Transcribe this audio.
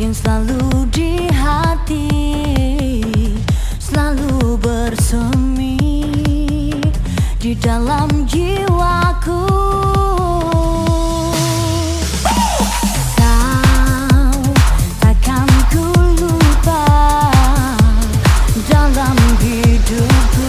yang selalu di hati selalu bersemi di dalam jiwaku. Kau takkan ku lupa dalam hidupku.